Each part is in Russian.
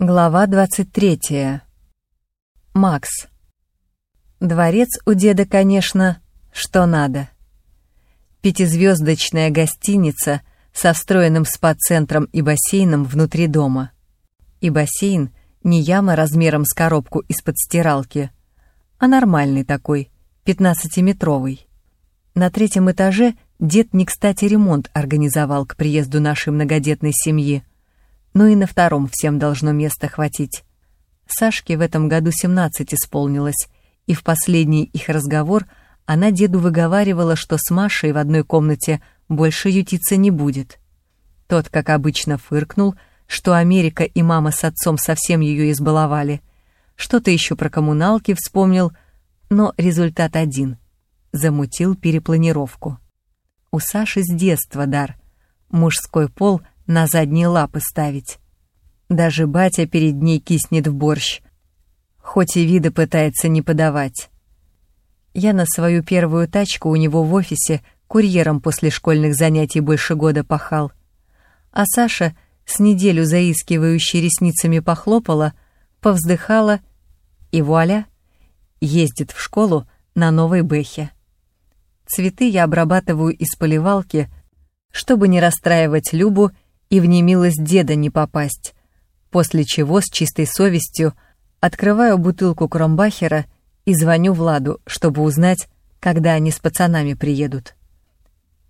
Глава 23. Макс. Дворец у деда, конечно, что надо. Пятизвездочная гостиница со встроенным спа-центром и бассейном внутри дома. И бассейн не яма размером с коробку из-под стиралки, а нормальный такой, пятнадцатиметровый. На третьем этаже дед не кстати ремонт организовал к приезду нашей многодетной семьи — но и на втором всем должно места хватить. Сашке в этом году 17 исполнилось, и в последний их разговор она деду выговаривала, что с Машей в одной комнате больше ютиться не будет. Тот, как обычно, фыркнул, что Америка и мама с отцом совсем ее избаловали. Что-то еще про коммуналки вспомнил, но результат один — замутил перепланировку. У Саши с детства дар. Мужской пол — на задние лапы ставить. Даже батя перед ней киснет в борщ, хоть и вида пытается не подавать. Я на свою первую тачку у него в офисе курьером после школьных занятий больше года пахал. А Саша с неделю заискивающей ресницами похлопала, повздыхала и вуаля, ездит в школу на новой бэхе. Цветы я обрабатываю из поливалки, чтобы не расстраивать Любу и в немилость деда не попасть, после чего с чистой совестью открываю бутылку Кромбахера и звоню Владу, чтобы узнать, когда они с пацанами приедут.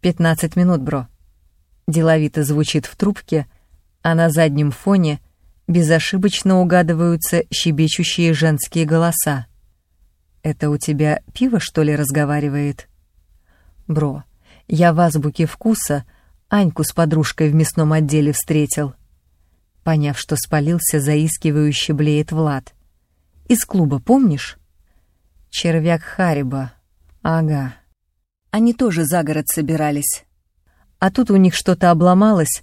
«Пятнадцать минут, бро». Деловито звучит в трубке, а на заднем фоне безошибочно угадываются щебечущие женские голоса. «Это у тебя пиво, что ли, разговаривает?» «Бро, я в азбуке вкуса Аньку с подружкой в мясном отделе встретил. Поняв, что спалился, заискивающе блеет Влад. Из клуба, помнишь? Червяк Хариба. Ага. Они тоже за город собирались. А тут у них что-то обломалось.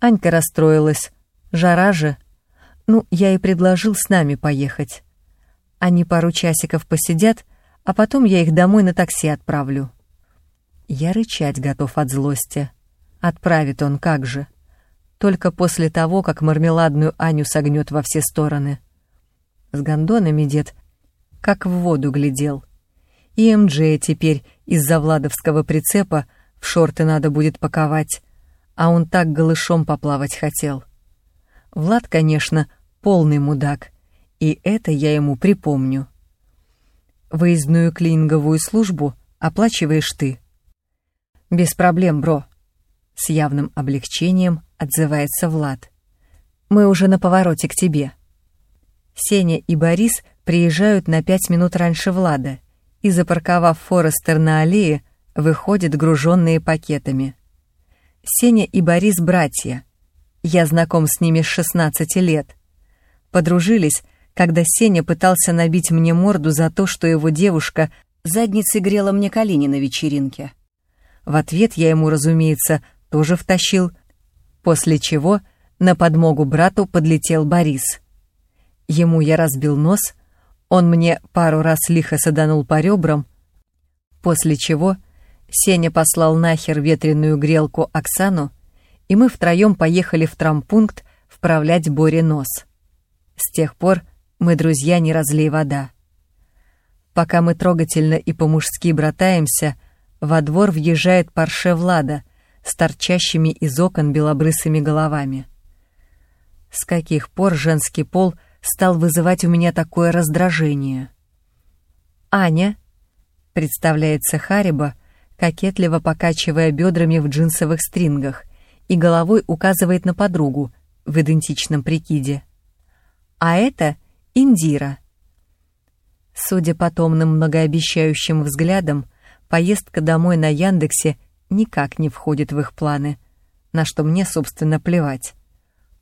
Анька расстроилась. Жара же. Ну, я и предложил с нами поехать. Они пару часиков посидят, а потом я их домой на такси отправлю. Я рычать готов от злости. Отправит он как же. Только после того, как мармеладную Аню согнет во все стороны. С гондонами дед как в воду глядел. И МДЖ теперь из-за владовского прицепа в шорты надо будет паковать, а он так голышом поплавать хотел. Влад, конечно, полный мудак, и это я ему припомню. Выездную клининговую службу оплачиваешь ты. Без проблем, бро. С явным облегчением отзывается Влад. «Мы уже на повороте к тебе». Сеня и Борис приезжают на пять минут раньше Влада и, запарковав Форестер на аллее, выходят груженные пакетами. Сеня и Борис — братья. Я знаком с ними с 16 лет. Подружились, когда Сеня пытался набить мне морду за то, что его девушка задницей грела мне колени на вечеринке. В ответ я ему, разумеется, тоже втащил, после чего на подмогу брату подлетел Борис. Ему я разбил нос, он мне пару раз лихо саданул по ребрам, после чего Сеня послал нахер ветреную грелку Оксану, и мы втроем поехали в трампункт вправлять Боре нос. С тех пор мы друзья не разлей вода. Пока мы трогательно и по-мужски братаемся, во двор въезжает парше Влада, с торчащими из окон белобрысыми головами. С каких пор женский пол стал вызывать у меня такое раздражение? «Аня», — представляется Хариба, кокетливо покачивая бедрами в джинсовых стрингах и головой указывает на подругу в идентичном прикиде. «А это Индира». Судя по томным многообещающим взглядам, поездка домой на Яндексе — никак не входит в их планы, на что мне, собственно, плевать.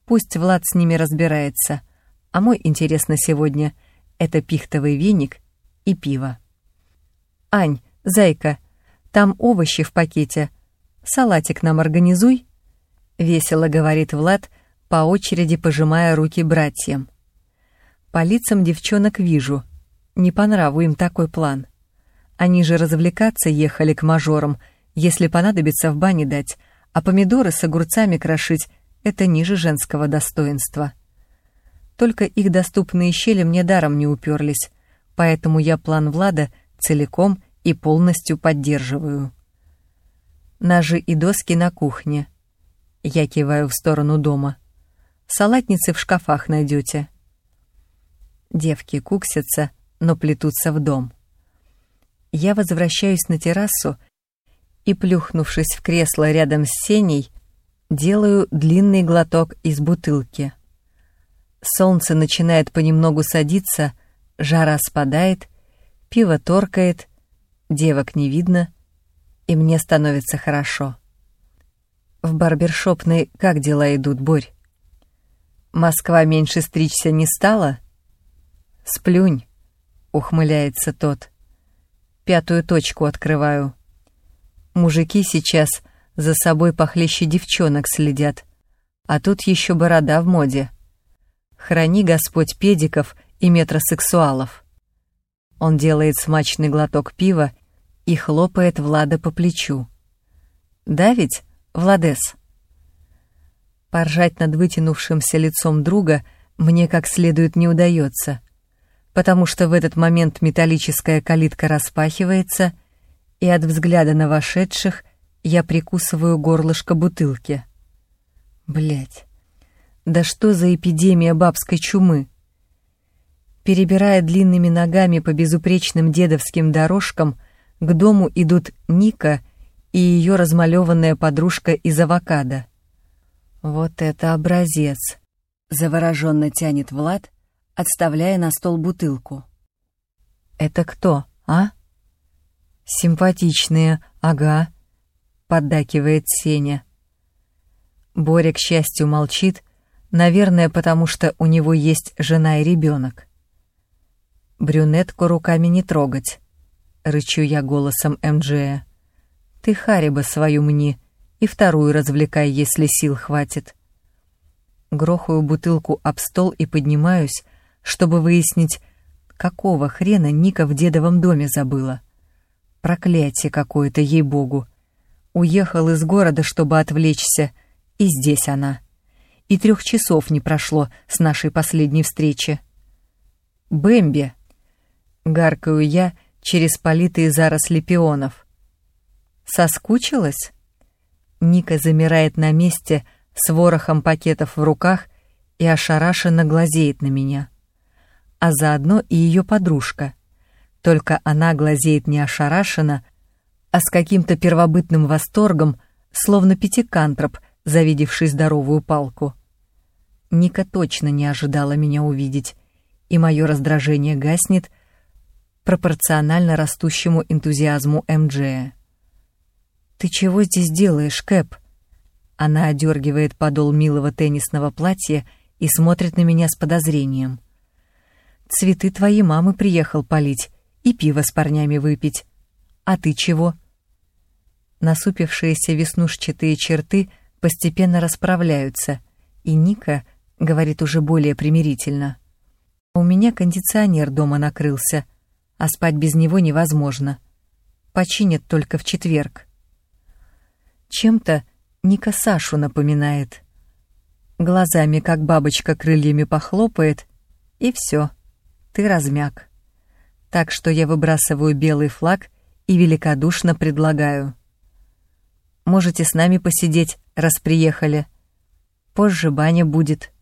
Пусть Влад с ними разбирается, а мой интерес на сегодня — это пихтовый веник и пиво. «Ань, зайка, там овощи в пакете. Салатик нам организуй», — весело говорит Влад, по очереди пожимая руки братьям. По лицам девчонок вижу. Не по нраву им такой план. Они же развлекаться ехали к мажорам — если понадобится в бане дать, а помидоры с огурцами крошить — это ниже женского достоинства. Только их доступные щели мне даром не уперлись, поэтому я план Влада целиком и полностью поддерживаю. Ножи и доски на кухне. Я киваю в сторону дома. Салатницы в шкафах найдете. Девки куксятся, но плетутся в дом. Я возвращаюсь на террасу и, плюхнувшись в кресло рядом с Сеней, делаю длинный глоток из бутылки. Солнце начинает понемногу садиться, жара спадает, пиво торкает, девок не видно, и мне становится хорошо. В барбершопной как дела идут, Борь? Москва меньше стричься не стала? Сплюнь, ухмыляется тот. Пятую точку открываю. Мужики сейчас за собой похлеще девчонок следят, а тут еще борода в моде. Храни Господь педиков и метросексуалов. Он делает смачный глоток пива и хлопает Влада по плечу. «Да ведь, Владес?» Поржать над вытянувшимся лицом друга мне как следует не удается, потому что в этот момент металлическая калитка распахивается, и от взгляда на вошедших я прикусываю горлышко бутылки. Блять. Да что за эпидемия бабской чумы? Перебирая длинными ногами по безупречным дедовским дорожкам, к дому идут Ника и ее размалеванная подружка из авокадо. Вот это образец! Завороженно тянет Влад, отставляя на стол бутылку. «Это кто, а?» «Симпатичные, ага», — поддакивает Сеня. Боря, к счастью, молчит, наверное, потому что у него есть жена и ребенок. Брюнетку руками не трогать. Рычу я голосом МДЖ. Ты Хариба свою мне и вторую развлекай, если сил хватит. Грохаю бутылку об стол и поднимаюсь, чтобы выяснить, какого хрена Ника в дедовом доме забыла. Проклятие какое-то, ей-богу. Уехал из города, чтобы отвлечься, и здесь она. И трех часов не прошло с нашей последней встречи. «Бэмби!» Гаркаю я через политые заросли пионов. Соскучилась? Ника замирает на месте с ворохом пакетов в руках и ошарашенно глазеет на меня. А заодно и ее подружка. Только она глазеет не ошарашенно, а с каким-то первобытным восторгом, словно пятикантроп, завидевший здоровую палку. Ника точно не ожидала меня увидеть, и мое раздражение гаснет, пропорционально растущему энтузиазму МДЖ. «Ты чего здесь делаешь, Кэп?» Она одергивает подол милого теннисного платья и смотрит на меня с подозрением. «Цветы твоей мамы приехал полить и пиво с парнями выпить. А ты чего?» Насупившиеся веснушчатые черты постепенно расправляются, и Ника говорит уже более примирительно. «У меня кондиционер дома накрылся», а спать без него невозможно. Починят только в четверг. Чем-то Ника Сашу напоминает. Глазами, как бабочка, крыльями похлопает, и все, ты размяк. Так что я выбрасываю белый флаг и великодушно предлагаю. Можете с нами посидеть, раз приехали. Позже баня будет.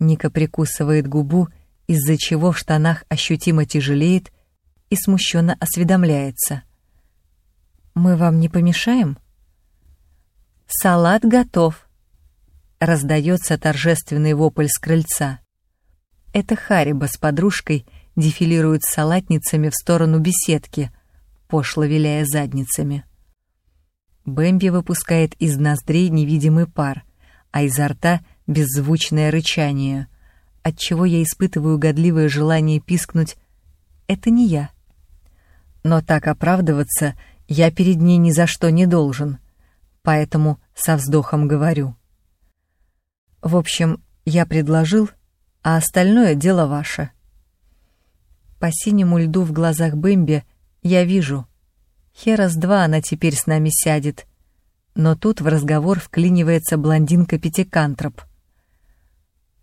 Ника прикусывает губу из-за чего в штанах ощутимо тяжелеет и смущенно осведомляется. «Мы вам не помешаем?» «Салат готов!» — раздается торжественный вопль с крыльца. Это Хариба с подружкой дефилируют салатницами в сторону беседки, пошло виляя задницами. Бэмби выпускает из ноздрей невидимый пар, а изо рта — беззвучное рычание — отчего я испытываю годливое желание пискнуть «это не я». Но так оправдываться я перед ней ни за что не должен, поэтому со вздохом говорю. В общем, я предложил, а остальное дело ваше. По синему льду в глазах Бэмби я вижу. Херас два она теперь с нами сядет. Но тут в разговор вклинивается блондинка Пятикантроп —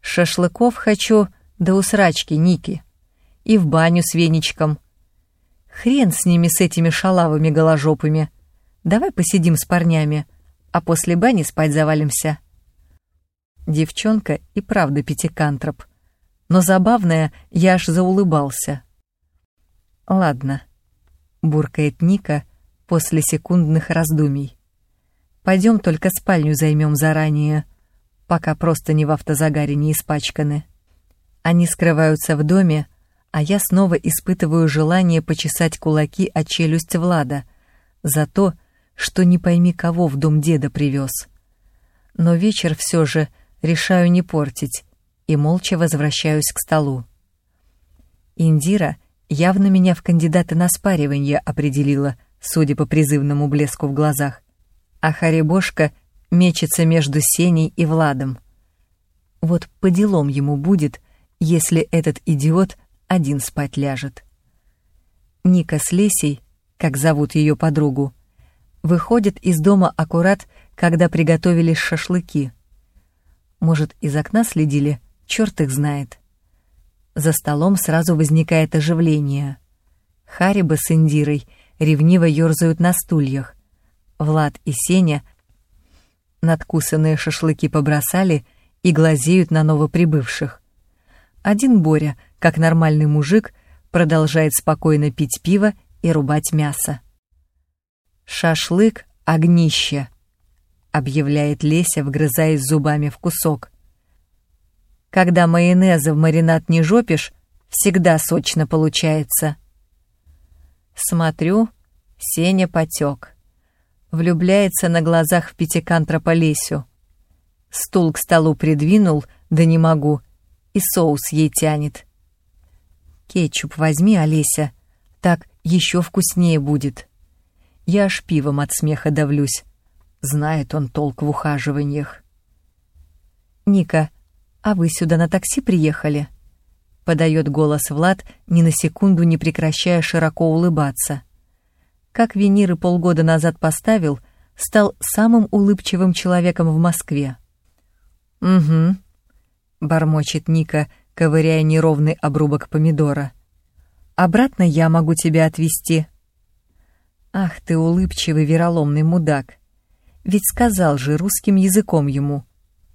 Шашлыков хочу до усрачки Ники. И в баню с веничком. Хрен с ними, с этими шалавыми голожопами. Давай посидим с парнями, а после бани спать завалимся. Девчонка и правда пятикантроп. Но забавная, я аж заулыбался. «Ладно», — буркает Ника после секундных раздумий. «Пойдем только спальню займем заранее, пока просто не в автозагаре не испачканы». Они скрываются в доме, а я снова испытываю желание почесать кулаки о челюсть Влада за то, что не пойми кого в дом деда привез. Но вечер все же решаю не портить и молча возвращаюсь к столу. Индира явно меня в кандидаты на спаривание определила, судя по призывному блеску в глазах, а Харибошка мечется между Сеней и Владом. Вот по делам ему будет, если этот идиот один спать ляжет. Ника с Лесей, как зовут ее подругу, выходит из дома аккурат, когда приготовились шашлыки. Может, из окна следили, черт их знает. За столом сразу возникает оживление. Хариба с Индирой ревниво ерзают на стульях. Влад и Сеня надкусанные шашлыки побросали и глазеют на новоприбывших. Один Боря, как нормальный мужик, продолжает спокойно пить пиво и рубать мясо. «Шашлык — огнище», — объявляет Леся, вгрызаясь зубами в кусок. Когда майонеза в маринад не жопишь, всегда сочно получается. Смотрю, Сеня потек. Влюбляется на глазах в пятикантропа Лесю. Стул к столу придвинул, да не могу, и соус ей тянет. Кетчуп возьми, Олеся, так еще вкуснее будет. Я аж пивом от смеха давлюсь. Знает он толк в ухаживаниях. Ника, «А вы сюда на такси приехали?» Подает голос Влад, ни на секунду не прекращая широко улыбаться. Как Венеры полгода назад поставил, стал самым улыбчивым человеком в Москве. «Угу», — бормочет Ника, ковыряя неровный обрубок помидора. «Обратно я могу тебя отвезти». «Ах ты, улыбчивый вероломный мудак! Ведь сказал же русским языком ему.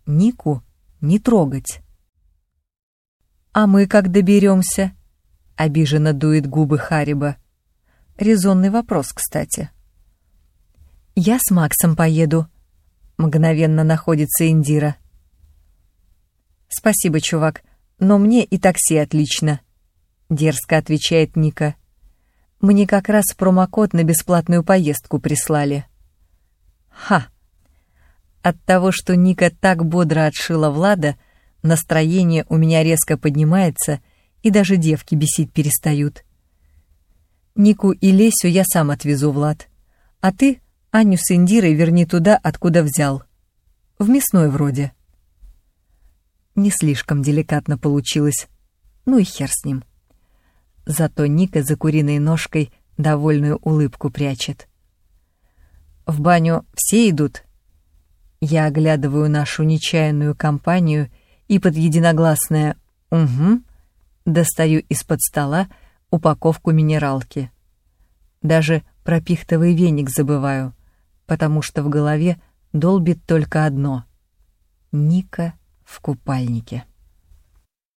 Нику не трогать. «А мы как доберемся?» — обиженно дует губы Хариба. Резонный вопрос, кстати. «Я с Максом поеду», — мгновенно находится Индира. «Спасибо, чувак, но мне и такси отлично», — дерзко отвечает Ника. «Мне как раз промокод на бесплатную поездку прислали». «Ха!» От того, что Ника так бодро отшила Влада, настроение у меня резко поднимается, и даже девки бесить перестают. Нику и Лесю я сам отвезу, Влад. А ты Аню с Индирой верни туда, откуда взял. В мясной вроде. Не слишком деликатно получилось. Ну и хер с ним. Зато Ника за куриной ножкой довольную улыбку прячет. В баню все идут, я оглядываю нашу нечаянную компанию и под единогласное «Угу» достаю из-под стола упаковку минералки. Даже про пихтовый веник забываю, потому что в голове долбит только одно — Ника в купальнике.